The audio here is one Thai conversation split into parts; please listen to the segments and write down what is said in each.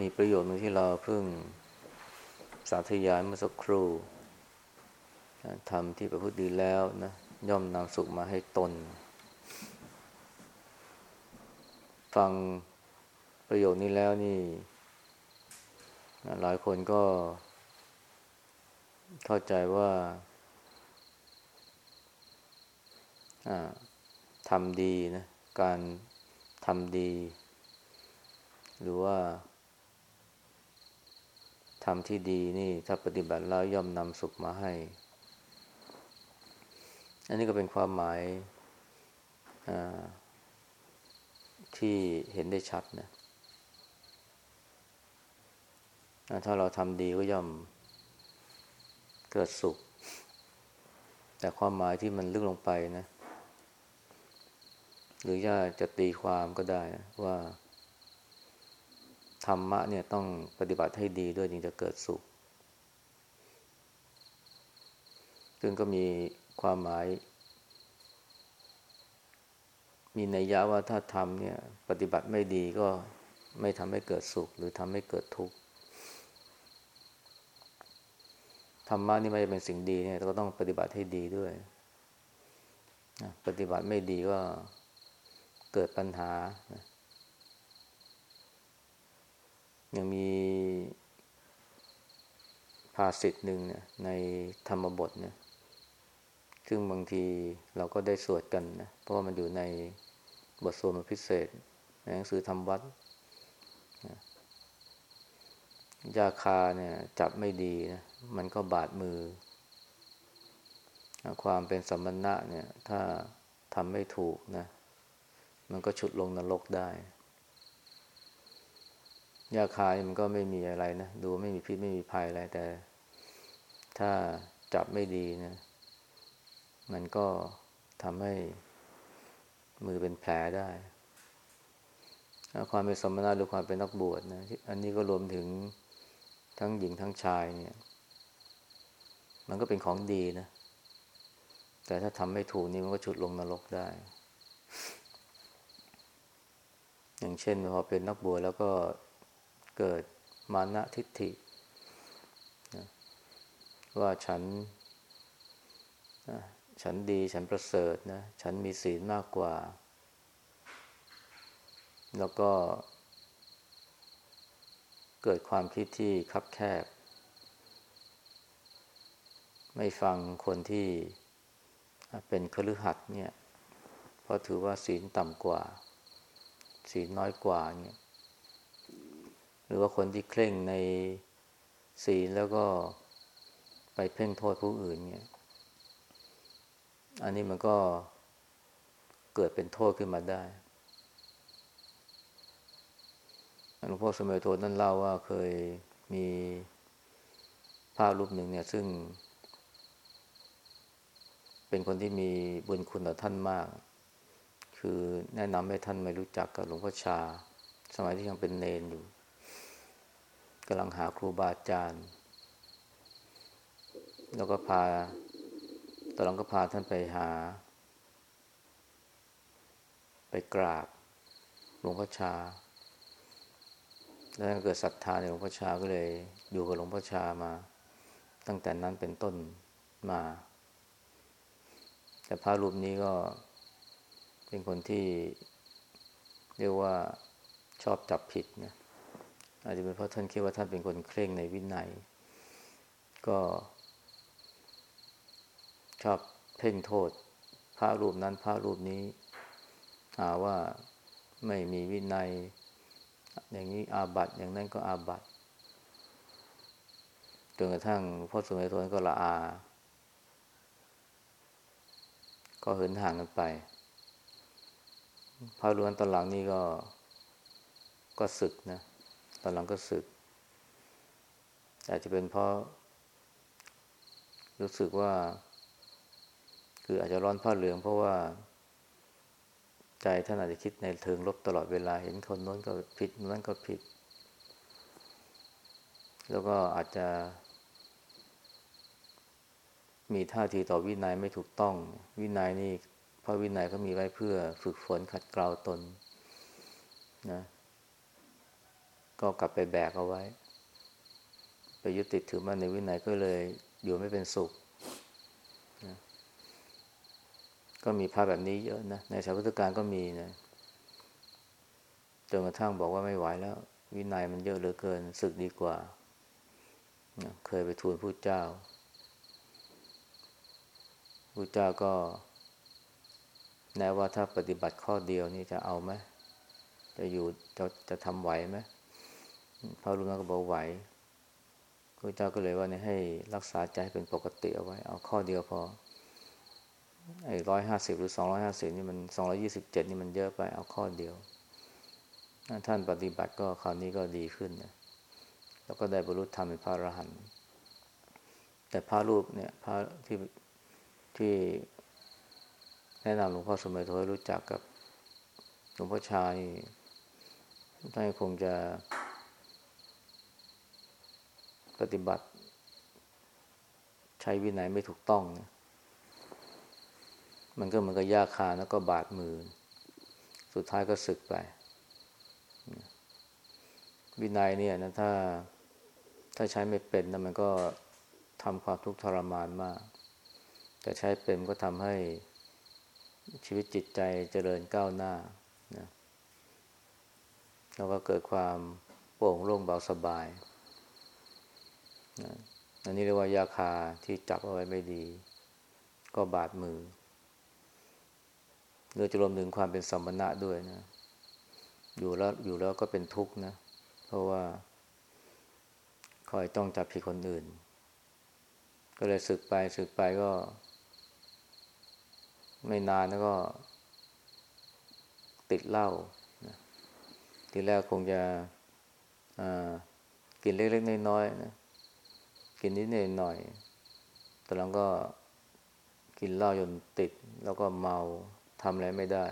มีประโยชน์หนึ่งที่เราเพิ่งสาธยายเมื่อสักครู่ทำที่ประพฤติดีแล้วนะย่อมนำสุขมาให้ตน ฟังประโยชน์นี้แล้วนี่ หลายคนก็ เข้าใจว่าทำดีนะ การทำดี หรือว่า ทำที่ดีนี่ถ้าปฏิบัติแล้วย่อมนำสุขมาให้ อันนี้ก็เป็นความหมายที่เห็นได้ชัดนะ ถ้าเราทำดีก็ย่อมเกิดสุข แต่ความหมายที่มันลึกลงไปนะ หรือว่าจะตีความก็ได้ว่า ธรรมะเนี่ยต้องปฏิบัติให้ดีด้วยจึงจะเกิดสุข ซึ่งก็มีความหมาย มีนัยยะว่าถ้าทำเนี่ย ปฏิบัติไม่ดีก็ไม่ทำให้เกิดสุข หรือทำให้เกิดทุกข์ธรรมะนี่ไม่เป็นสิ่งดีเนี่ยเราก็ต้องปฏิบัติให้ดีด้วยปฏิบัติไม่ดีก็เกิดปัญหานะ ยังมีภาษิตหนึ่งเนี่ยในธรรมบทเนี่ยซึ่งบางทีเราก็ได้สวดกันนะ เพราะว่ามันอยู่ในบทสวดพิเศษในหนังสือธรรมวัดยาคาเนี่ยจับไม่ดีนะ มันก็บาดมือ ความเป็นสมณะเนี่ย ถ้าทำไม่ถูกนะ มันก็ฉุดลงนรกได้ ยาคายมันก็ไม่มีอะไรนะ ดูไม่มีพิษไม่มีภัยอะไร แต่ ถ้าจับไม่ดีนะ มันก็ทำให้มือเป็นแผลได้ ความเป็นสมณะหรือความเป็นนักบวชนะ อันนี้ก็รวมถึงทั้งหญิงทั้งชายเนี่ย มันก็เป็นของดีนะ แต่ถ้าทำไม่ถูกนี่มันก็ฉุดลงนรกได้ อย่างเช่นพอเป็นนักบวชแล้วก็ เกิดมานะทิฏฐินะว่าฉันฉันดีฉันประเสริฐนะ ฉันมีศีลมากกว่า แล้วก็ เกิดความคิดที่คับแคบ ไม่ฟังคนที่เป็นคฤหัสถ์เนี่ย เพราะถือว่าศีลต่ำกว่า ศีลน้อยกว่าเนี่ย รือว่าคนที่เคร่งในศีลแล้วก็ไปเพ่งโทษผู้อื่นเนี่ย อันนี้มันก็เกิดเป็นโทษขึ้นมาได้หลวงพ่อสมัยโทนั่นเล่าว่าเคยมีภาพรูปหนึ่งเนี่ย ซึ่ง เป็นคนที่มีบุญคุณต่อท่านมาก คือแนะนำให้ท่านไม่รู้จักกับหลวงพ่อชา สมัยที่ยังเป็นเนนอยู่ำลังหาครูบาอาจารย์ แล้วก็พาตอนหลังก็พาท่านไปหา ไปกราบหลวงพ่อชา แล้วเกิดศรัทธาในหลวงพ่อชาก็เลยอยู่กับหลวงพ่อชามา ตั้งแต่นั้นเป็นต้นมา แต่พระรูปนี้ก็เป็นคนที่เรียกว่าชอบจับผิดนะ อาจจะเป็นเพราะท่านคิดว่าท่านเป็นคนเคร่งในวินัย ก็ชอบเพ่งโทษพระรูปนั้นพระรูปนี้หาว่าไม่มีวินัย อย่างนี้อาบัตอย่างนั้นก็อาบัตจนกระทั่งพ่อสมัยทนก็ละอา ก็เหินห่างกันไป พระรูปนั้นตอนหลังนี้ก็ก็ศึกนะ ตอนหลังก็สึก อาจจะเป็นเพราะ รู้สึกว่า คืออาจจะร้อนผ้าเหลือง เพราะว่า ใจท่านอาจจะคิดในเทิงลบตลอดเวลาเห็นคนน้นก็ผิดนั้นก็ผิด แล้วก็อาจจะ มีท่าทีต่อวินัยไม่ถูกต้อง วินัยนี่เพราะวินัยเขามีไว้เพื่อฝึกฝนขัดเกลาตนนะ ก็กลับไปแบกเอาไว้ ไปยึดติดถือมันในวินัยก็เลยอยู่ไม่เป็นสุขนะก็มีภาพแบบนี้เยอะนะ ในสายพุทธการก็มีนะจนกระทั่งบอกว่าไม่ไหวแล้ว วินัยมันเยอะเหลือเกินศึกดีกว่านะเคยไปทูลผู้เจ้าผู้เจ้าก็แนะว่าถ้าปฏิบัติข้อเดียวนี่จะเอาไหมจะอยู่จะจะทำไหวไหม พระรุ่นก็บอกไหวพระเจ้าก็เลยว่าเนี่ยให้รักษาใจเป็นปกติเอาไว้ เอาข้อเดียวพอไอ้ร้อยห้าสิบหรือสองร้อยห้าสิบนี่มันสองร้อยี่สิบเจ็ดนี่มันเยอะไปเอาข้อเดียว ท่านปฏิบัติก็คราวนี้ก็ดีขึ้นนะแล้วก็ได้บรรลุธรรมเป็นพระอรหันต์แต่พระรูปเนี่ยพระที่ที่แนะนำหลวงพ่อสมัยโทให้รู้จักกับหลวงพ่อชายท่านคงจะ ปฏิบัติ ใช้วินัยไม่ถูกต้องนะมันก็เหมือนกับยาคาแล้วก็บาดมือ สุดท้ายก็สึกไป วินัยเนี่ยนะถ้าถ้าใช้ไม่เป็นนะมันก็ทำความทุกข์ทรมานมาก แต่ใช้เป็นก็ทำให้ชีวิตจิตใจเจริญก้าวหน้านะแล้วก็เกิดความโปร่งโล่งเบาสบาย อันนี้เรียกว่ายาคาที่จับเอาไว้ไม่ดี ก็บาดมือเรือจะรวมถึงความเป็นสมณะด้วยนะ อยู่แล้วอยู่แล้วก็เป็นทุกข์นะ เพราะว่า คอยต้องจับผิดคนอื่น ก็เลยศึกไปศึกไปก็ ไม่นานแล้วก็ ติดเหล้านะทีแรกคงจะกินเล็กๆน้อยๆนะ กินนิดหน่อยตอนหลังก็กินเหล้าจนติด แล้วก็เมาทำอะไรไม่ได้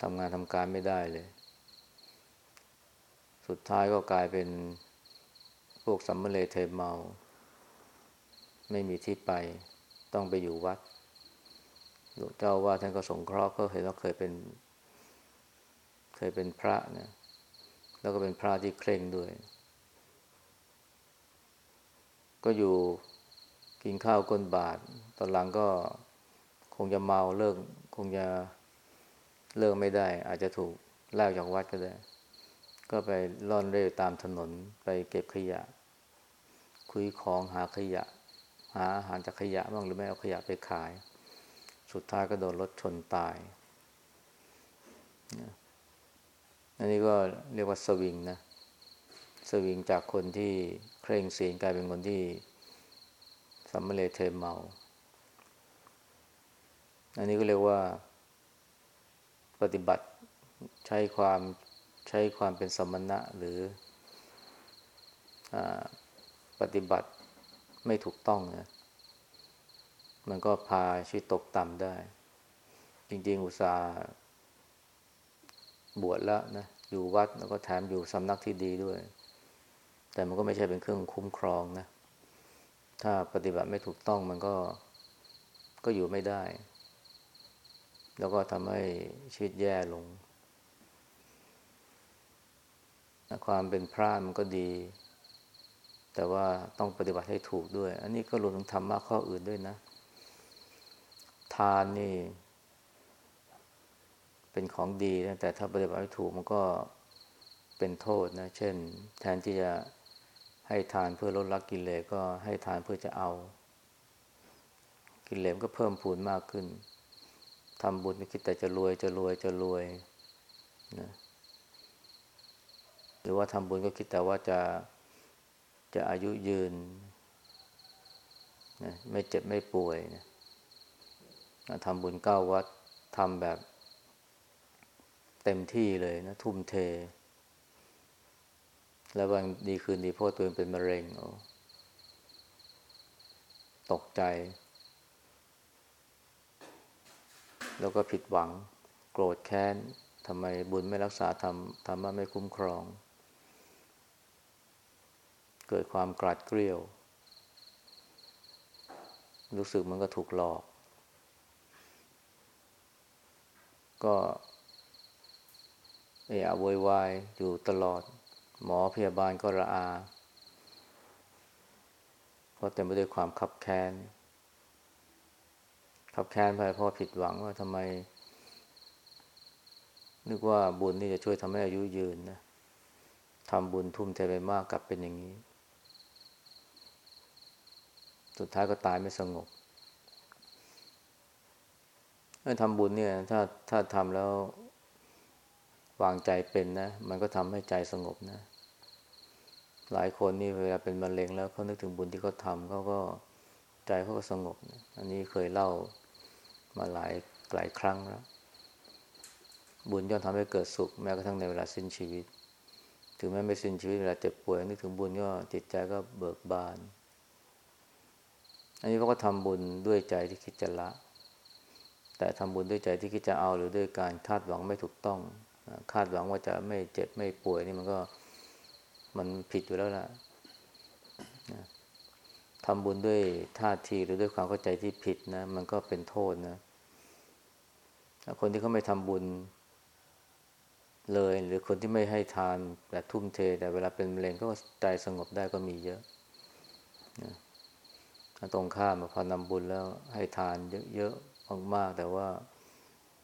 ทำงานทำการไม่ได้เลย สุดท้ายก็กลายเป็นพวกสัมมเลเทเมา ไม่มีที่ไปต้องไปอยู่วัดหลวงเจ้าว่าท่านก็สงเคราะห์ก็เห็นว่าเคยเป็น เคยเป็นพระนะแล้วก็เป็นพระที่เคร่งด้วย ก็อยู่กินข้าวก้นบาท ตอนหลังก็คงจะเมาเลิก คงจะเลิกไม่ได้ อาจจะถูกไล่จากวัดก็ได้ ก็ไปล่อนเร่ตามถนนไปเก็บขยะ คุยของหาขยะ หาอาหารจากขยะบ้างหรือไม่เอาขยะไปขาย สุดท้ายก็โดนรถชนตายอันนี้ก็เรียกว่าสวิงนะ สวิงจากคนที่เคร่งเสียงกลายเป็นคนที่สัมมเลเทเมา อันนี้ก็เรียกว่า ปฏิบัติใช้ความใช้ความเป็นสมณะหรืออปฏิบัติไม่ถูกต้องนะมันก็พาชีวิตตกต่ำได้ จริง ๆ อุตสาห์บวชแล้วนะ อยู่วัดแล้วก็แถมอยู่สำนักที่ดีด้วย แต่มันก็ไม่ใช่เป็นเครื่องคุ้มครองนะ ถ้าปฏิบัติไม่ถูกต้องมันก็ก็อยู่ไม่ได้ แล้วก็ทำให้ชีวิตแย่ลง ความเป็นพระมันก็ดี แต่ว่าต้องปฏิบัติให้ถูกด้วย อันนี้ก็รวมถึงธรรมะข้ออื่นด้วยนะ ทานนี่ เป็นของดีนะแต่ถ้าปฏิบัติไม่ถูกมันก็เป็นโทษนะ เช่น แทนที่จะ ให้ทานเพื่อลดละกิเลสก็ให้ทานเพื่อจะเอา กิเลสก็เพิ่มพูนมากขึ้นทำบุญก็คิดแต่จะรวยจะรวยจะรวยนะหรือว่าทำบุญก็คิดแต่ว่าจะจะอายุยืนนะไม่เจ็บไม่ป่วยนะทำบุญเก้าวัดทำแบบเต็มที่เลยนะทุ่มเท แล้ววันดีคืนดีพ่อตัวเองเป็นมะเร็งโอ้ตกใจ แล้วก็ผิดหวัง โกรธแค้นทำไมบุญไม่รักษาทำทำมาไม่คุ้มครอง เกิดความกลัดเกลียว รู้สึกมันก็ถูกหลอก ก็เอะโวยวายอยู่ตลอด หมอพยาบาลก็ระอา เพราะเต็มไปด้วยความขับแค้นขับแค้นไปเพราะผิดหวังว่าทำไม นึกว่าบุญนี่จะช่วยทำให้อายุยืนนะทำบุญทุ่มเทไปมากกลับเป็นอย่างนี้ สุดท้ายก็ตายไม่สงบถ้าทำบุญเนี่ยถ้าถ้าทำแล้ววางใจเป็นนะ มันก็ทำให้ใจสงบนะ หลายคนนี่เวลาเป็นมะเร็งแล้วเขานึกถึงบุญที่เขาทำเขาก็ใจเขาก็สงบ อันนี้เคยเล่ามาหลายหลายครั้งแล้วบุญย่อมทำให้เกิดสุข แม้กระทั่งในเวลาสิ้นชีวิต ถึงแม้ไม่สิ้นชีวิตเวลาเจ็บป่วยนึกถึงบุญก็จิตใจก็เบิกบาน อันนี้เขาก็ทำบุญด้วยใจที่คิดจะละ แต่ทำบุญด้วยใจที่คิดจะเอาหรือด้วยการคาดหวังไม่ถูกต้อง คาดหวังว่าจะไม่เจ็บไม่ป่วยนี่มันก็ มันผิดอยู่แล้วล่ะทำบุญด้วยท่าทีหรือด้วยความเข้าใจที่ผิดนะ มันก็เป็นโทษนะคนที่เขาไม่ทำบุญเลย หรือคนที่ไม่ให้ทานแบบทุ่มเท แต่เวลาเป็นมะเร็งก็ใจสงบได้ก็มีเยอะนะตรงข้ามพอนำบุญแล้วให้ทานเยอะๆมากๆแต่ว่า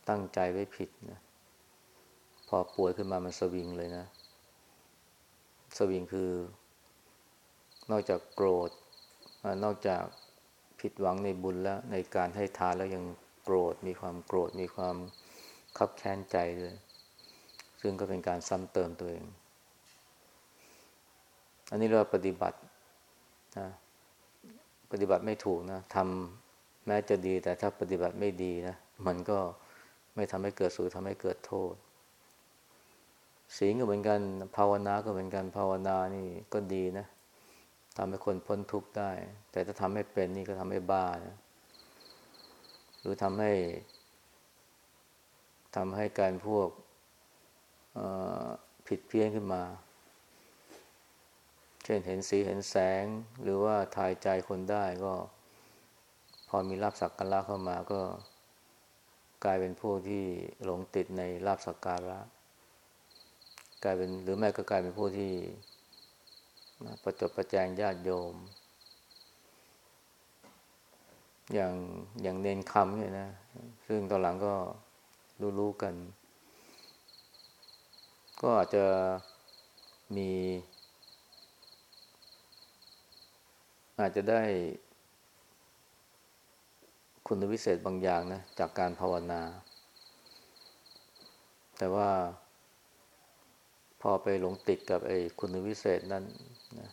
ตั้งใจไว้ผิดนะพอป่วยขึ้นมามันสวิงเลยนะ สวิงคือนอกจากโกรธนอกจากผิดหวังในบุญแล้วในการให้ทานแล้วยังโกรธมีความโกรธมีความคับแค้นใจด้วยซึ่งก็เป็นการซ้ำเติมตัวเอง อันนี้เราปฏิบัตินะปฏิบัติไม่ถูกนะทำแม้จะดีแต่ถ้าปฏิบัติไม่ดีนะมันก็ไม่ทำให้เกิดสุขทำให้เกิดโทษ ศีลก็เหมือนกัน ภาวนาก็เหมือนกัน ภาวนานี่ก็ดีนะทำให้คนพ้นทุกข์ได้ แต่ถ้าทำให้เป็นนี่ก็ทำให้บ้านะหรือทำให้ทำให้การพวกผิดเพี้ยนขึ้นมา เช่นเห็นสีเห็นแสง หรือว่าทายใจคนได้ก็ พอมีลาบสักการะเข้ามาก็กลายเป็นพวกที่หลงติดในลาบสักการะ กลายเป็นหรือแม้ก็กลายเป็นพวกที่ประจบประแจงญาติโยม อย่างอย่างเนนคำเนี่ยนะ ซึ่งตอนหลังก็รู้ๆกัน ก็อาจจะมี อาจจะได้คุณวิเศษบางอย่างนะ จากการภาวนา แต่ว่า อไปหลงติดกับไอ้คุณวิเศษนั้นนะ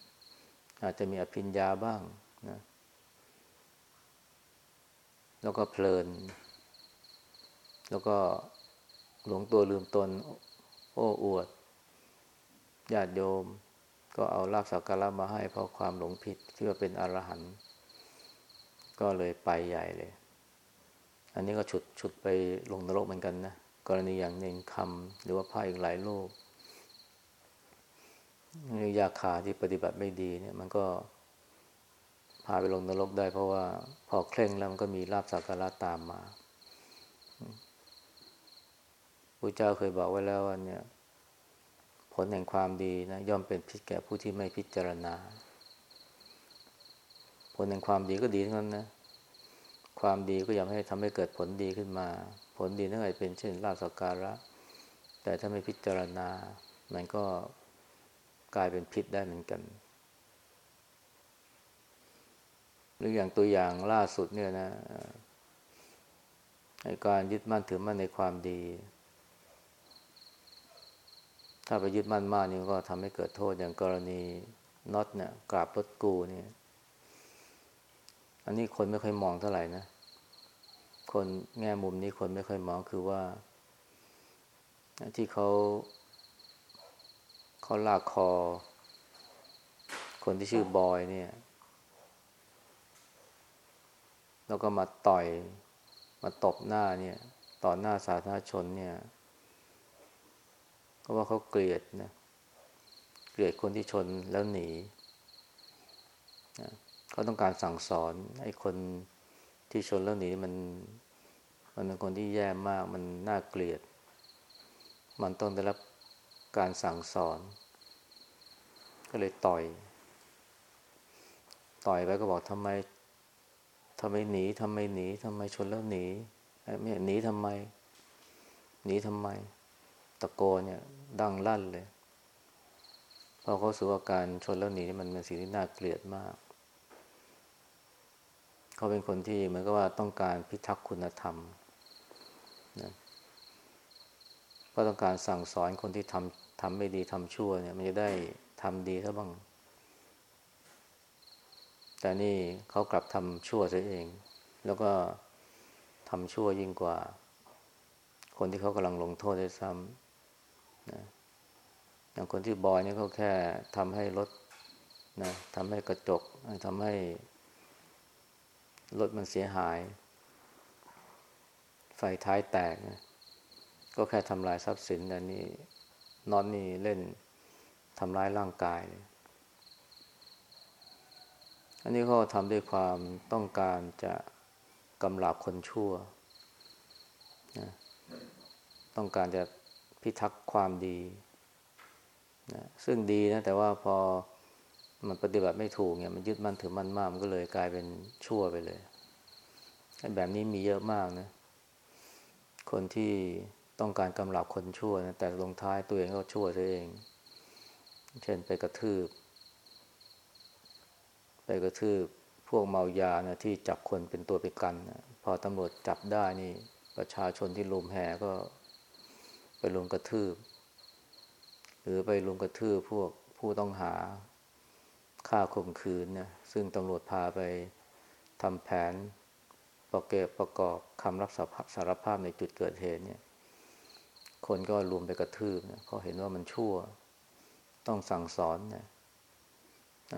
อาจจะมีอภิญญาบ้างนะแล้วก็เพลิน แล้วก็หลงตัวลืมตน โอ้อวดญาติโยม ก็เอาลาบสักการะมาให้เพราะความหลงผิดที่ว่าเป็นอรหันต์ก็เลยไปใหญ่เลย อันนี้ก็ฉุดฉุดไปลงนรกเหมือนกันนะ กรณีอย่างเน่งคำหรือว่าพระอีกหลายโลก ยาขาที่ปฏิบัติไม่ดีเนี่ย มันก็พาไปลงนรกได้ เพราะว่าพอเคร่งแล้วมันก็มีลาบสักการะตามมาพระเจ้าเคยบอกไว้แล้วว่าเนี่ย ผลแห่งความดีนะย่อมเป็นพิษแก่ผู้ที่ไม่พิจารณา ผลแห่งความดีก็ดีทั้งนั้นนะความดีก็ย่อมให้ทำให้เกิดผลดีขึ้นมา ผลดีนั่นอาจเป็นเช่นลาบสักการะ แต่ถ้าไม่พิจารณา มันก็ กลายเป็นพิษได้เหมือนกัน หรืออย่างตัวอย่างล่าสุดเนี่ยนะในการยึดมั่นถือมั่นในความดี ถ้าไปยึดมั่นมากนี่ก็ทำให้เกิดโทษอย่างกรณีน็อตเนี่ยกราบรถกูเนี่ยอันนี้คนไม่ค่อยมองเท่าไหร่นะ คนแง่มุมนี้คนไม่ค่อยมองคือว่า ที่เขา เขาลากคอ คนที่ชื่อบอยเนี่ย แล้วก็มาต่อยมาตบหน้าเนี่ย ต่อหน้าสาธารณชนเนี่ยเพราะว่าเขาเกลียดนะเกลียดคนที่ชนแล้วหนีเขาต้องการสั่งสอนไอ้คนที่ชนแล้วหนีมัน มันเป็นคนที่แย่มาก มันน่าเกลียด มันต้องได้รับ การสั่งสอน ก็เลยต่อย ต่อยไปก็บอกทำไมทำไมหนีทำไมหนีทำไมชนแล้วหนีไม่หนีทำไม หนีทำไม ตะโกนเนี่ย ดังลั่นเลยเพราะเขาสูว่าการชนแล้วหนีมันเป็นสิ่งที่น่าเกลียดมาก เขาเป็นคนที่เหมือนกับว่าต้องการพิทักษ์คุณธรรมนะก็ต้องการสั่งสอนคนที่ทำ ทำไม่ดีทำชั่วเนี่ยมันจะได้ทำดีซะบ้าง แต่นี่เขากลับทำชั่วซะเอง แล้วก็ทำชั่วยิ่งกว่า คนที่เขากำลังลงโทษด้วยซ้ำนะอย่างคนที่บอยนี่เขาแค่ทำให้รถนะทำให้กระจกทำให้รถมันเสียหาย ไฟท้ายแตกนะก็แค่ทำลายทรัพย์สินแต่นี่ นอนนี่เล่นทำร้ายร่างกายเลยอันนี้เขาทำด้วยความต้องการจะกำลับคนชั่วนะต้องการจะพิทักษ์ความดีนะซึ่งดีนะ แต่ว่าพอมันปฏิบัติไม่ถูกเนี่ย มันยึดมั่นถือมั่นมากมันก็เลยกลายเป็นชั่วไปเลย แบบนี้มีเยอะมากนะ คนที่ ต้องการกำลับคนชั่วนะแต่ลงท้ายตัวเองก็ชั่วซะเอง เช่นไปกระทืบ ไปกระทืบพวกเมายานะที่จับคนเป็นตัวไปกันนะพอตำรวจจับได้นี่ ประชาชนที่ลุมแห่ก็ไปลุมกระทืบ หรือไปลุมกระทืบพวกผู้ต้องหาฆ่าข่มขืนนะซึ่งตำรวจพาไปทำแผนประเกประกอบคำรับสารภาพในจุดเกิดเหตุเนี่ย คนก็รวมไปกระทืบเนี่ยเขาเห็นว่ามันชั่ว ต้องสั่งสอนนี่ย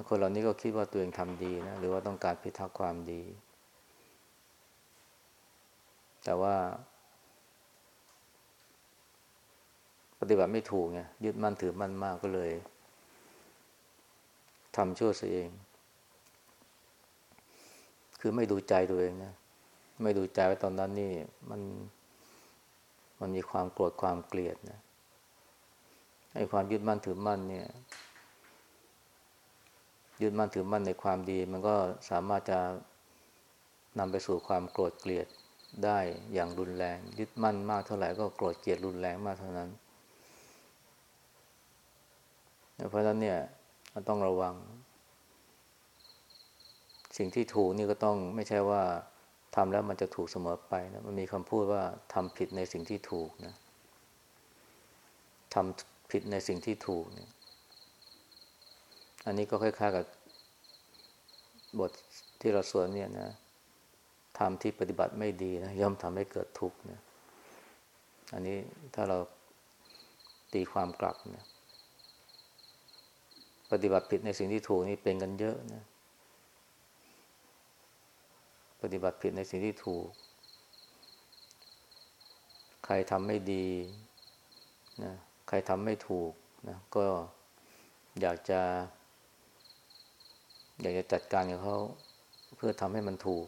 คนเหล่านี้ก็คิดว่าตัวเองทำดีนะหรือว่าต้องการพิทักษ์ความดี แต่ว่า ปฏิบัติไม่ถูกไงยึดมั่นถือมั่นมากก็เลยทำชั่วเสียเอง คือไม่ดูใจตัวเองนะ ไม่ดูใจไว้ตอนนั้นนี่ มัน มันมีความโกรธความเกลียดนะไอ้ความยึดมั่นถือมั่นเนี่ย ยึดมั่นถือมั่นในความดี มันก็สามารถจะนำไปสู่ความโกรธเกลียดได้อย่างรุนแรง ยึดมั่นมากเท่าไหร่ก็โกรธเกลียดรุนแรงมากเท่านั้น เพราะฉะนั้นเนี่ยต้องระวัง สิ่งที่ถูกนี่ก็ต้องไม่ใช่ว่า ทำแล้วมันจะถูกเสมอไปนะมันมีคำพูดว่าทำผิดในสิ่งที่ถูกนะทำผิดในสิ่งที่ถูกเนี่ย อันนี้ก็คล้ายๆกับบทที่เราสวนเนี่ยนะทำที่ปฏิบัติไม่ดีนะย่อมทำให้เกิดทุกข์นะอันนี้ถ้าเราตีความกลับนะปฏิบัติผิดในสิ่งที่ถูกนี่เป็นกันเยอะนะ ปฏิบัติผิดในสิ่งที่ถูก ใครทำไม่ดีนะใครทำไม่ถูกนะก็อยากจะ อยากจะจัดการกับเขาเพื่อทำให้มันถูก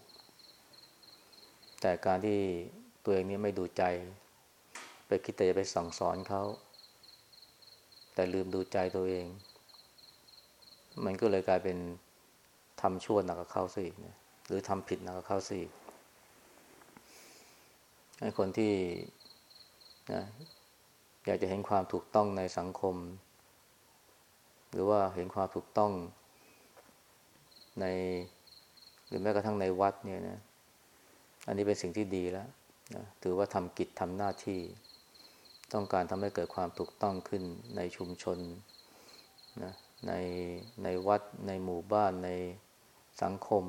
แต่การที่ตัวเองนี้ไม่ดูใจ ไปคิดแต่จะไปสั่งสอนเขาแต่ลืมดูใจตัวเอง มันก็เลยกลายเป็นทำชั่วหนักกับเขาซะอีกนี่ย หรือทำผิดนะกับเขาสิให้คนที่นะอยากจะเห็นความถูกต้องในสังคม หรือว่าเห็นความถูกต้องใน หรือแม้กระทั่งในวัดเนี่ยนะอันนี้เป็นสิ่งที่ดีแล้วนะถือว่าทำกิจทำหน้าที่ ต้องการทำให้เกิดความถูกต้องขึ้นในชุมชนนะในในวัดในหมู่บ้านในสังคม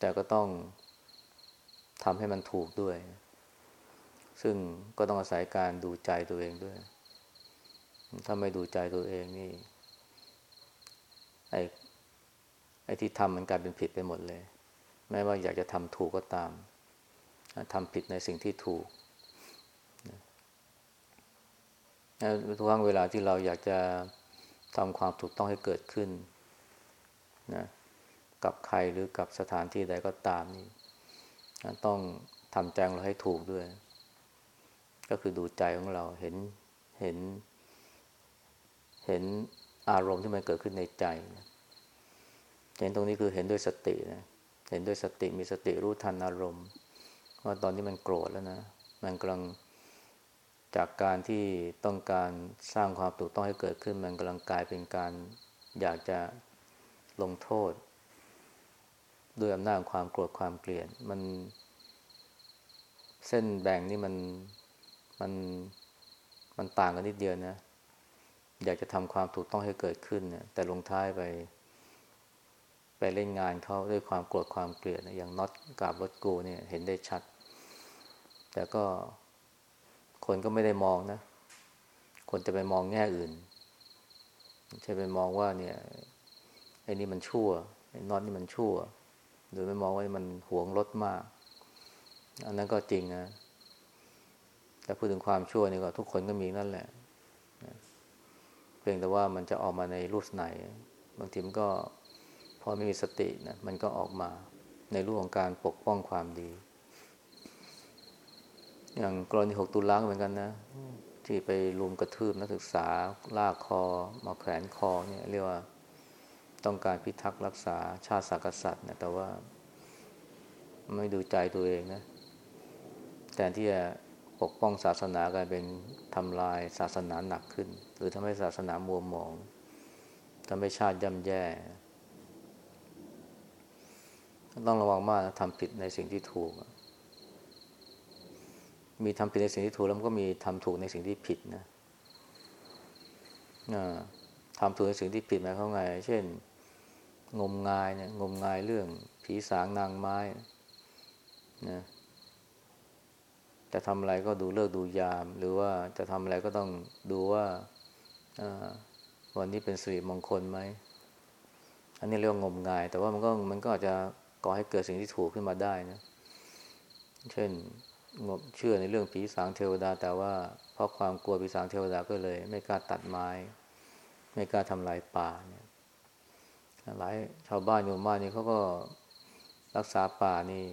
แต่ก็ต้องทำให้มันถูกด้วย ซึ่งก็ต้องอาศัยการดูใจตัวเองด้วย ถ้าไม่ดูใจตัวเองนี่ไอ้ไอ้ที่ทำมันกลายเป็นผิดไปหมดเลย แม้ว่าอยากจะทำถูกก็ตามทำผิดในสิ่งที่ถูกทุกครั้งเวลาที่เราอยากจะทำความถูกต้องให้เกิดขึ้นนะ กับใครหรือกับสถานที่ใดก็ตามนี่ต้องทำใจเราให้ถูกด้วย ก็คือดูใจของเราเห็นเห็น เห็นอารมณ์ที่มันเกิดขึ้นในใจนะเห็นตรงนี้คือเห็นด้วยสตินะเห็นด้วยสติมีสติรู้ทันอารมณ์ว่าตอนนี้มันโกรธแล้วนะ มันกำลังจากการที่ต้องการสร้างความถูกต้องให้เกิดขึ้น มันกำลังกลายเป็นการอยากจะลงโทษ ด้วยอำนาจความโกรธความเกลียดมัน เส้นแบ่งนี่มันมันมันต่างกันนิดเดียวนะ อยากจะทำความถูกต้องให้เกิดขึ้นเนี่ยแต่ลงท้ายไป ไปเล่นงานเขาด้วยความโกรธความเกลียดอย่างน็อตกับรถกูเนี่ยเห็นได้ชัด แต่ก็คนก็ไม่ได้มองนะ คนจะไปมองแง่อื่น ใช่ไปมองว่าเนี่ยไอ้นี่มันชั่วไอ้น็อตนี่มันชั่ว หรือไปมองว่ามันหวงรถมาก อันนั้นก็จริงนะ แต่พูดถึงความชั่วนี่ก็ทุกคนก็มีนั่นแหละ เพียงแต่ว่ามันจะออกมาในรูปไหน บางทีมันก็พอไม่มีสตินะมันก็ออกมาในรูปของการปกป้องความดี อย่างกรณีหกตุลาเหมือนกันนะ ที่ไปรุมกระทืบนักศึกษาลากคอมาแขวนคอเนี่ยเรียกว่า ต้องการพิทักษ์รักษาชาติศาสกษัตริย์นะแต่ว่าไม่ดูใจตัวเองนะแต่ที่จะปกป้องศาสนากลายเป็นทำลายศาสนาหนักขึ้น หรือทำให้ศาสนามัวหมองทำให้ชาติย่ำแย่ ต้องระวังมากนะทำผิดในสิ่งที่ถูก มีทำผิดในสิ่งที่ถูกแล้วมันก็มีทำถูกในสิ่งที่ผิดนะทำถูกในสิ่งที่ผิดหมายความไง เช่น งมงายเนี่ยงมงายเรื่องผีสางนางไม้นะจะทำอะไรก็ดูเลิกดูยาม หรือว่าจะทำอะไรก็ต้องดูว่าวันนี้เป็นสิริมงคลไหมอันนี้เรียกว่างมงาย แต่ว่ามันก็มันก็อาจจะก่อให้เกิดสิ่งที่ถูกขึ้นมาได้นะ เช่นงบเชื่อในเรื่องผีสางเทวดา แต่ว่าเพราะความกลัวผีสางเทวดาก็เลย ไม่กล้าตัดไม้ ไม่กล้าทำลายป่าเนี่ย หลายชาวบ้านโยมบ้านนี่เขาก็รักษาป่านี่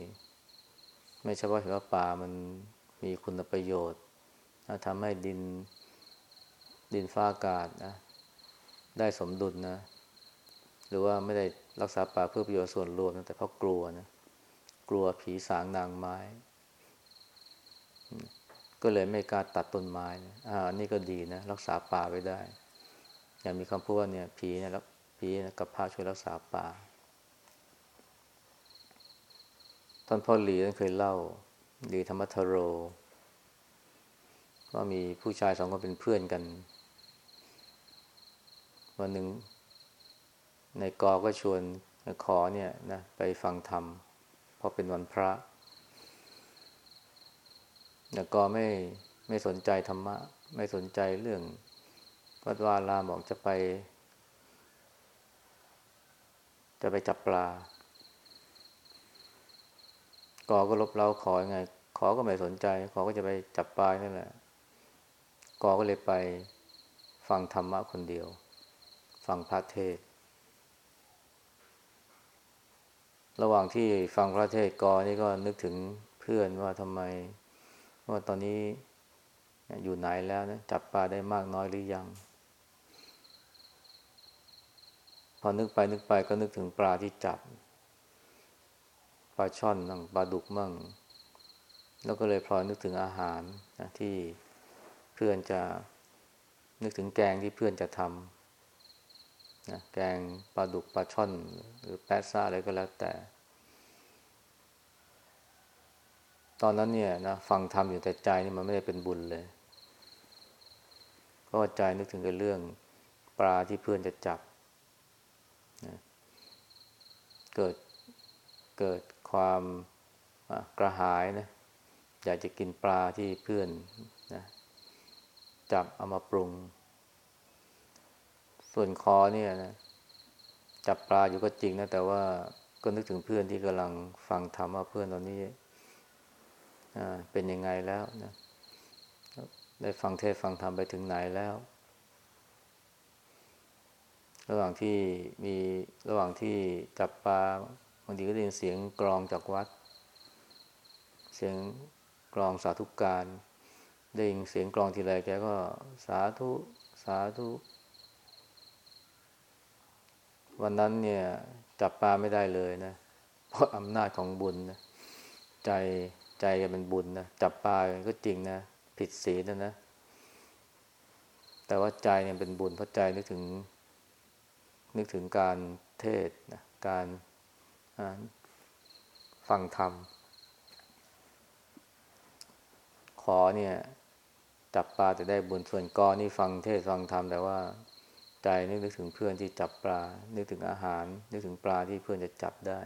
ไม่ใช่ว่าเห็นว่าป่ามันมีคุณประโยชน์ทำให้ดินดินฟ้าอากาศนะ ได้สมดุลนะ หรือว่าไม่ได้รักษาป่าเพื่อประโยชน์ส่วนรวมนะแต่เพราะกลัวนะ กลัวผีสางนางไม้ ก็เลยไม่กล้าตัดต้นไม้นะอ่านี่ก็ดีนะ รักษาป่าไว้ได้ อย่างมีคำพูดว่าเนี่ยผีเนี่ย แล้วผีกับพระช่วยรักษาป่า ท่านพ่อหลีท่านเคยเล่าดีธรรมทโรก็มีผู้ชายสองคนเป็นเพื่อนกัน วันหนึ่งในกอก็ชวนขอเนี่ยนะไปฟังธรรมเพราะเป็นวันพระแต่กอไม่ไม่สนใจธรรมะ ไม่สนใจเรื่องวัดวาลาบอกจะไป จะไปจับปลา กอก็ลบเล้าขอยังไง ขอก็ไม่สนใจ ขอก็จะไปจับปลานั่นแหละ กอก็เลยไปฟังธรรมะคนเดียว ฟังพระเทศ ระหว่างที่ฟังพระเทศกอนี่ก็นึกถึงเพื่อนว่าทำไม ว่าตอนนี้อยู่ไหนแล้วนะ จับปลาได้มากน้อยหรือยัง พ อนึกไปนึกไปก็นึกถึงปลาที่จับ ปลาช่อนมั่งปลาดุกมั่ง แล้วก็เลยพลอยนึกถึงอาหารนะที่เพื่อนจะนึกถึงแกงที่เพื่อนจะทำนะแกงปลาดุกปลาช่อน หรือแปซ่าอะไรก็แล้วแต่ ตอนนั้นเนี่ยนะฟังทำอยู่แต่ใจนี่มันไม่ได้เป็นบุญเลยเพราะว่าใจนึกถึงเรื่องปลาที่เพื่อนจะจับนะ เกิดเกิดความกระหายนะอยากจะกินปลาที่เพื่อนนะจับเอามาปรุง ส่วนคอเนี่ยนะจับปลาอยู่ก็จริงนะ แต่ว่าก็นึกถึงเพื่อนที่กำลังฟังธรรมว่าเพื่อนตอนนี้เป็นยังไงแล้วนะได้ฟังเทศฟังธรรมไปถึงไหนแล้ว ระหว่างที่มีระหว่างที่จับปลาบางทีก็ได้ยินเสียงกรองจากวัด เสียงกรองสาธุการได้ยินเสียงกลองทีไรแกก็สาธุสาธุ วันนั้นเนี่ยจับปลาไม่ได้เลยนะ เพราะอำนาจของบุญนะใจใจเป็นบุญนะจับปลาก็จริงนะผิดศีลนะนะ แต่ว่าใจเนี่ยเป็นบุญเพราะใจนึกถึง นึกถึงการเทศนะการฟังธรรม ขอเนี่ยจับปลาจะได้บุญส่วนกอนี่ฟังเทศฟังธรรมแต่ว่าใจนึกถึงเพื่อนที่จับปลา นึกถึงอาหาร นึกถึงปลาที่เพื่อนจะจับได้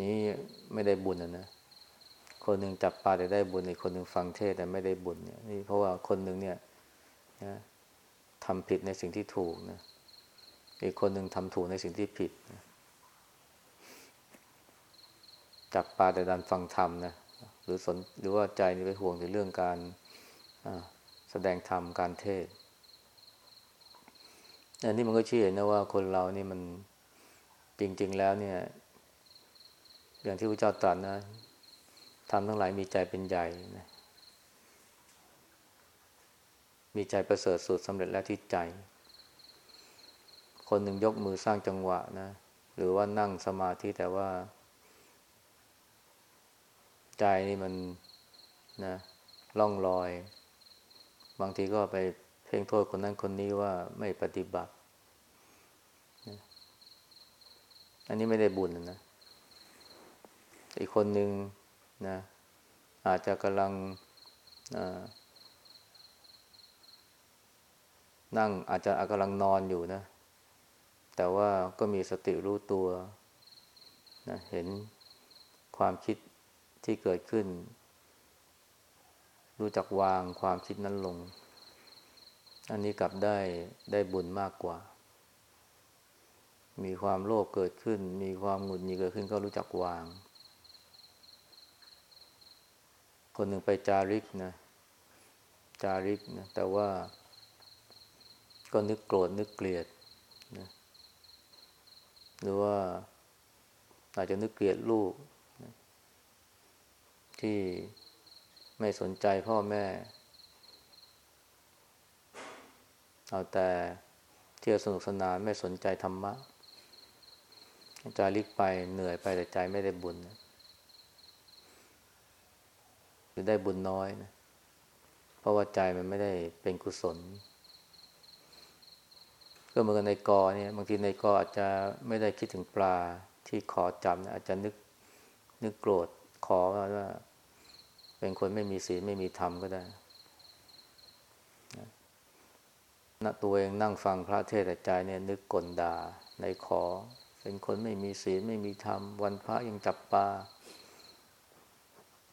นี่ไม่ได้บุญนะนะ คนหนึ่งจับปลาแต่ได้บุญอีกคนหนึ่งฟังเทศแต่ไม่ได้บุญเนี่ยนี่เพราะว่าคนหนึ่งเนี่ยนะ ทำผิดในสิ่งที่ถูกนะอีกคนหนึ่งทำถูกในสิ่งที่ผิดนะจับปลาแต่ดันฟังธรรมนะหรือสนหรือว่าใจนี่ไปห่วงในเรื่องการแสดงธรรมการเทศอันนี้มันก็ชี้เห็นนะว่าคนเรานี่มันจริง ๆ แล้วเนี่ย อย่างที่พระเจ้าตรัสนะทำทั้งหลายมีใจเป็นใหญ่นะ มีใจประเสริฐสุดสำเร็จแล้วที่ใจ คนหนึ่งยกมือสร้างจังหวะนะ หรือว่านั่งสมาธิแต่ว่า ใจนี่มันนะล่องลอย บางทีก็ไปเพ่งโทษคนนั้นคนนี้ว่าไม่ปฏิบัติ อันนี้ไม่ได้บุญนะ อีกคนหนึ่งนะ อาจจะกำลัง นั่งอาจจะกำลังนอนอยู่นะ แต่ว่าก็มีสติรู้ตัวนะเห็นความคิดที่เกิดขึ้น รู้จักวางความคิดนั้นลง อันนี้กลับได้ได้บุญมากกว่า มีความโลภเกิดขึ้น มีความหงุดหงิดเกิดขึ้นก็รู้จักวาง คนหนึ่งไปจาริกนะ จาริกนะ แต่ว่า ก็นึกโกรธนึกเกลียดนะหรือว่าอาจจะนึกเกลียดลูกนะที่ไม่สนใจพ่อแม่ เอาแต่เที่ยวสนุกสนานไม่สนใจธรรมะจาริกไปเหนื่อยไปแต่ใจไม่ได้บุญนะหรือได้บุญน้อยนะเพราะว่าใจมันไม่ได้เป็นกุศล ก็เหมือนกันในกอเนี่ยบางทีในกออาจจะไม่ได้คิดถึงปลาที่ขอจับนะอาจจะนึกนึกโกรธขอว่า เป็นคนไม่มีศีลไม่มีธรรมก็ได้นะตัวเองนั่งฟังพระเทศแต่ใจเนี่ยนึกกลด่าในขอ เป็นคนไม่มีศีลไม่มีธรรม วันพระยังจับปลา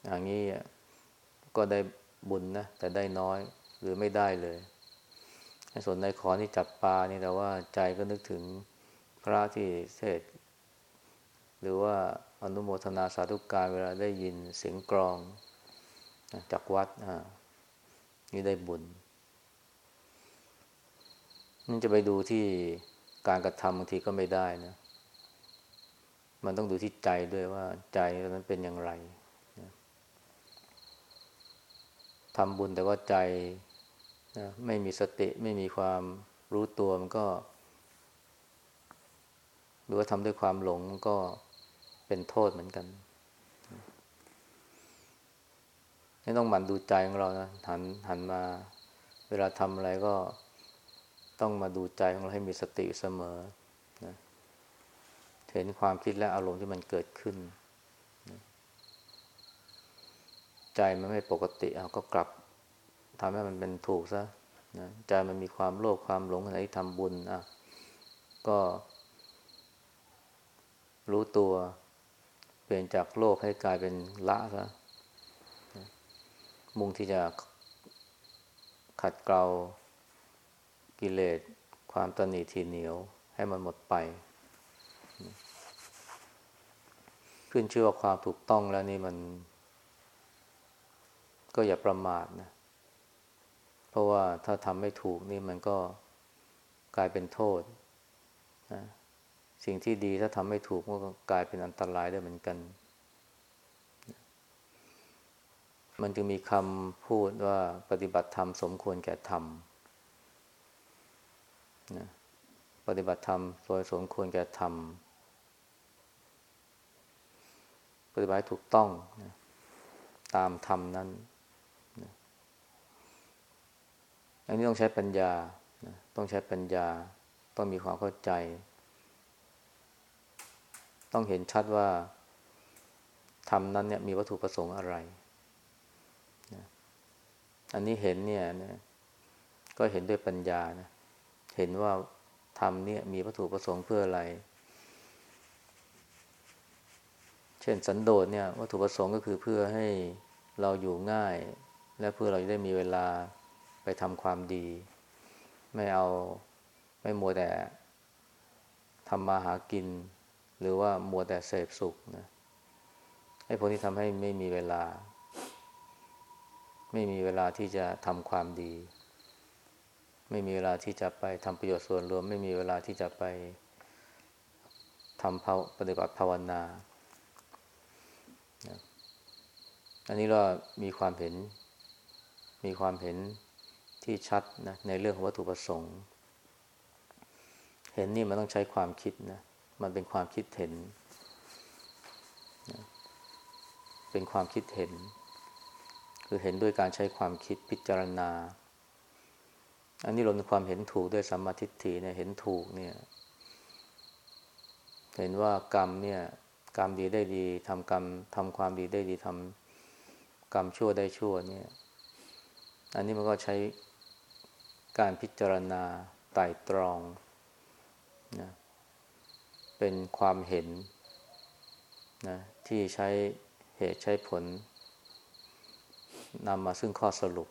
อย่างนี้ก็ได้บุญนะ แต่ได้น้อยหรือไม่ได้เลย ส่วนในขอนี่จับปลานี่แต่ว่าใจก็นึกถึงพระที่เทศหรือว่าอนุโมทนาสาธุการเวลาได้ยินเสียงกรองจากวัดนี่ได้บุญนี่จะไปดูที่การกระทำบางทีก็ไม่ได้นะ มันต้องดูที่ใจด้วยว่าใจนั้นเป็นอย่างไรทำบุญแต่ว่าใจ นะไม่มีสติไม่มีความรู้ตัวมันก็ หรือว่าทำด้วยความหลงก็เป็นโทษเหมือนกันนี่ต้องหมั่นดูใจของเรานะหันหันมา เวลาทำอะไรก็ต้องมาดูใจของเราให้มีสติเสมอนะเห็นความคิดและอารมณ์ที่มันเกิดขึ้น ใจมันไม่ปกติเอาก็กลับ ทำให้มันเป็นถูกซะนะใจมันมีความโลภความหลงอะไรที่ทำบุญอะก็ รู้ตัว เปลี่ยนจากโลภให้กลายเป็นละซะมุ่งที่จะขัดเกลากิเลสความตนีทีเหนียว ให้มันหมดไป ขึ้นชื่อว่าความถูกต้องแล้วนี่มัน ก็อย่าประมาทนะ ราะว่าถ้าทำไม่ถูกนี่มันก็กลายเป็นโทษนะสิ่งที่ดีถ้าทำไม่ถูกก็กลายเป็นอันตรายได้เหมือนกัน มันจึงมีคำพูดว่าปฏิบัติธรรมสมควรแก่ธรรมนะปฏิบัติธรรมโดยสมควรแก่ธรรม ปฏิบัติถูกต้องนะตามธรรมนั้นนะ อันนี้ต้องใช้ปัญญา ต้องใช้ปัญญา ต้องมีความเข้าใจ ต้องเห็นชัดว่าธรรมนั้นเนี่ยมีวัตถุประสงค์อะไร อันนี้เห็นเนี่ยนะก็เห็นด้วยปัญญานะ เห็นว่าธรรมเนี่ยมีวัตถุประสงค์เพื่ออะไร เช่นสันโดษเนี่ยวัตถุประสงค์ก็คือเพื่อให้เราอยู่ง่าย และเพื่อเราจะได้มีเวลา ไปทำความดี ไม่เอาไม่มัวแต่ทำมาหากิน หรือว่ามัวแต่เสพสุขนะไอ้พวกนี้ทำให้ไม่มีเวลา ไม่มีเวลาที่จะทำความดี ไม่มีเวลาที่จะไปทำประโยชน์ส่วนรวม ไม่มีเวลาที่จะไปทำภาปฏิบัติภาวนา อันนี้เรามีความเห็น มีความเห็น ที่ชัดนะในเรื่องของวัตถุประสงค์ เห็นนี่มันต้องใช้ความคิดนะมันเป็นความคิดเห็นนะเป็นความคิดเห็น คือเห็นด้วยการใช้ความคิดพิจารณา อันนี้รวมความเห็นถูกด้วยสัมมาทิฏฐิเนี่ยเห็นถูกเนี่ย เห็นว่ากรรมเนี่ยกรรมดีได้ดีทำกรรมทำความดีได้ดีทำกรรมชั่วได้ชั่วเนี่ย อันนี้มันก็ใช้ การพิจารณาไต่ตรองนะเป็นความเห็นนะที่ใช้เหตุใช้ผลนำมาซึ่งข้อสรุป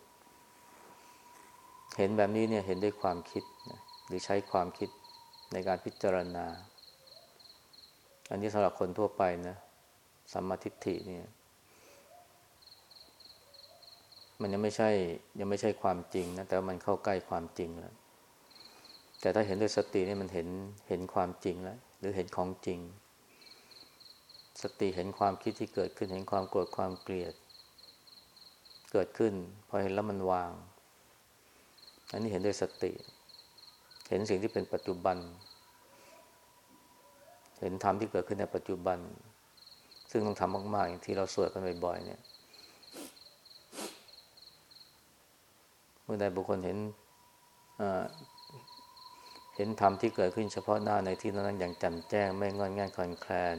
เห็นแบบนี้เนี่ยเห็นด้วยความคิดนะหรือใช้ความคิดในการพิจารณา อันนี้สำหรับคนทั่วไปนะสัมมาทิฏฐิเนี่ย มันยังไม่ใช่ยังไม่ใช่ความจริงนะแต่มันเข้าใกล้ความจริงแล้ว แต่ถ้าเห็นด้วยสตินี่มันเห็นเห็นความจริงแล้ว หรือเห็นของจริง สติเห็นความคิดที่เกิดขึ้นเห็นความโกรธความเกลียด เกิดขึ้น พอเห็นแล้วมันวาง อันนี้เห็นด้วยสติ เห็นสิ่งที่เป็นปัจจุบัน เห็นธรรมที่เกิดขึ้นในปัจจุบัน ซึ่งต้องทำมากๆอย่างที่เราสวดกันบ่อยๆเนี่ย เมื่อใดบุคคลเห็นเห็นธรรมที่เกิดขึ้นเฉพาะหน้าในที่นั้นอย่างแจ่มแจ้งไม่งอนง่นคลอนแคลน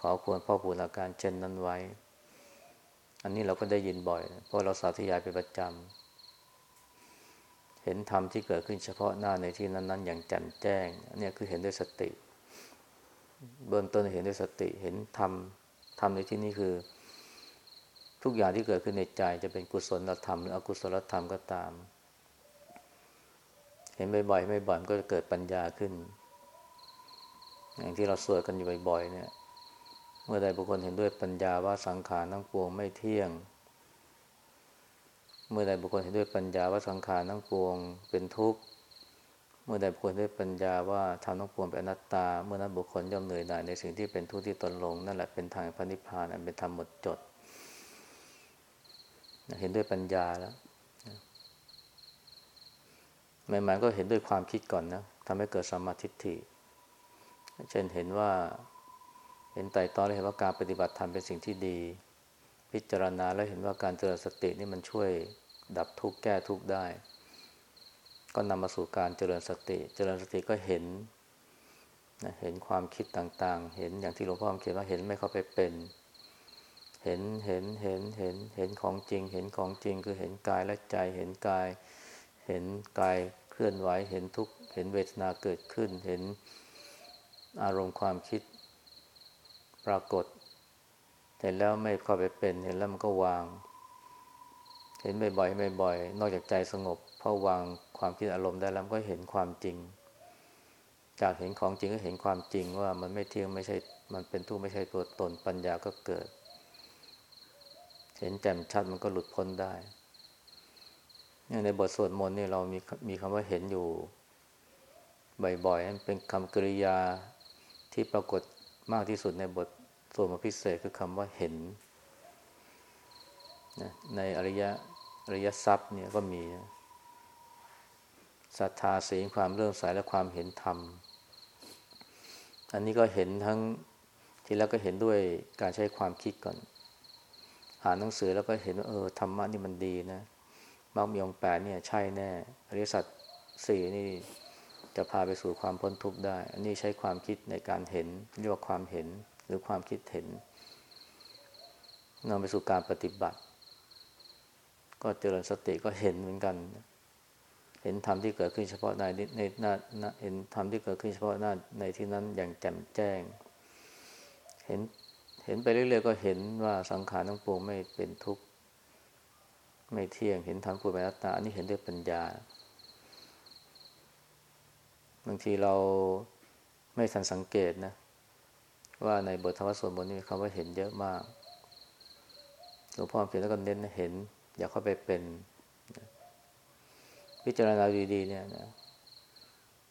ขอควรพ่อปูนอาการเช่นนั้นไว้ อันนี้เราก็ได้ยินบ่อย เพราะเราสาธยายไปประจำเห็นธรรมที่เกิดขึ้นเฉพาะหน้าในที่นั้นๆอย่างแจ่มแจ้งอันนี้คือเห็นด้วยสติ เบื้องต้นเห็นด้วยสติ เห็นธรรมธรรมในที่นี้คือ ทุกอย่างที่เกิดขึ้นในใจจะเป็นกุศลธรรมหรืออกุศลธรรมก็ตาม เห็นบ่อยๆไม่บ่อยก็จะเกิดปัญญาขึ้น อย่างที่เราสวดกันอยู่บ่อยๆเนี่ย เมื่อใดบุคคลเห็นด้วยปัญญาว่าสังขารทั้งปวงไม่เที่ยง เมื่อใดบุคคลเห็นด้วยปัญญาว่าสังขารทั้งปวงเป็นทุกข์ เมื่อใดบุคคลด้วยปัญญาว่าทำทั้งปวงเป็นอนัตตา เมื่อนั้นบุคคลย่อมเหนื่อยหน่ายในสิ่งที่เป็นทุกข์ที่ตนลง นั่นแหละเป็นทางพระนิพพานอันเป็นธรรมหมดจด เห็นด้วยปัญญาแล้วใหม่ๆก็เห็นด้วยความคิดก่อนนะทำให้เกิดสมาธิฐิ เช่นเห็นว่า เห็นไต่ตอนแล้วเห็นว่าการปฏิบัติธรรมเป็นสิ่งที่ดี พิจารณาแล้วเห็นว่าการเจริญสตินี่มันช่วยดับทุกข์แก้ทุกข์ได้ ก็นำมาสู่การเจริญสติ เจริญสติก็เห็นนะเห็นความคิดต่างๆ เห็นอย่างที่หลวงพ่อเขียนว่าเห็นไม่เข้าไปเป็น เห็นเห็นเห็นเห็นเห็นของจริง เห็นของจริงคือเห็นกายและใจ เห็นกาย เห็นกายเคลื่อนไหวเห็นทุกเห็นเวทนาเกิดขึ้น เห็นอารมณ์ความคิดปรากฏ เห็นแล้วไม่เข้าไปเป็น เห็นแล้วมันก็วาง เห็นบ่อยๆบ่อยๆนอกจากใจสงบพอวางความคิดอารมณ์ได้แล้วก็เห็นความจริง จากเห็นของจริงก็เห็นความจริงว่ามันไม่เที่ยงไม่ใช่มันเป็นทุกข์ไม่ใช่ตัวตนปัญญาก็เกิด เห็นแจ่มชัดมันก็หลุดพ้นได้ในบทสวดมนต์นี่เรามีมีคำว่าเห็นอยู่บ่อยๆเป็นคำกริยาที่ปรากฏมากที่สุดในบทสวดมนต์พิเศษคือคำว่าเห็นนะในอริยะอริยทรัพย์เนี่ยก็มีศรัทธาศีลความเลื่อมใสและความเห็นธรรม อันนี้ก็เห็นทั้งที่แล้วก็เห็นด้วยการใช้ความคิดก่อน อ่านหนังสือแล้วก็เห็นว่าเออธรรมะนี่มันดีนะมรรคมีองแปดเนี่ยใช่แน่อริสัจสี่นี่จะพาไปสู่ความพ้นทุกข์ได้ อันนี้ใช้ความคิดในการเห็น เรียกว่าความเห็นหรือความคิดเห็นนำไปสู่การปฏิบัติ ก็เจริญสติก็เห็นเหมือนกัน เห็นธรรมที่เกิดขึ้นเฉพาะในในหน้าเห็นธรรมที่เกิดขึ้นเฉพาะหน้าในที่นั้นอย่างแจ่มแจ้ง เห็น เห็นไปเรื่อยๆก็เห็นว่าสังขารทั้งปวงไม่เป็นทุกข์ไม่เที่ยงเห็นธรรมผู้เป็นอนัตตาอันนี้เห็นด้วยปัญญา บางทีเราไม่ทันสังเกตนะ ว่าในบทธรรมสวดบทนี้คำว่าเห็นเยอะมากหลวงพ่อเขียนแล้วก็เน้นเห็น อย่าเข้าไปเป็น พิจารณาดีๆเนี่ยนะ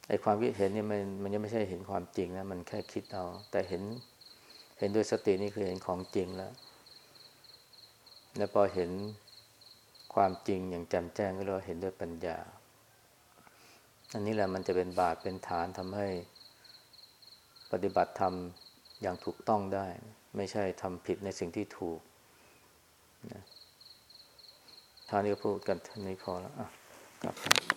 ไอความคิดเห็นเนี่ยมันมันยังไม่ใช่เห็นความจริงนะ มันแค่คิดเอา แต่เห็น เห็นด้วยสตินี่คือเห็นของจริงแล้ว แล้วพอเห็นความจริงอย่างแจ่มแจ้งก็เรียกว่าเห็นด้วยปัญญา อันนี้แหละมันจะเป็นบาตเป็นฐานทำให้ปฏิบัติธรรมอย่างถูกต้องได้ ไม่ใช่ทำผิดในสิ่งที่ถูกนะท่านี้ก็พูดกันท่านี้พอแล้วอะกลับ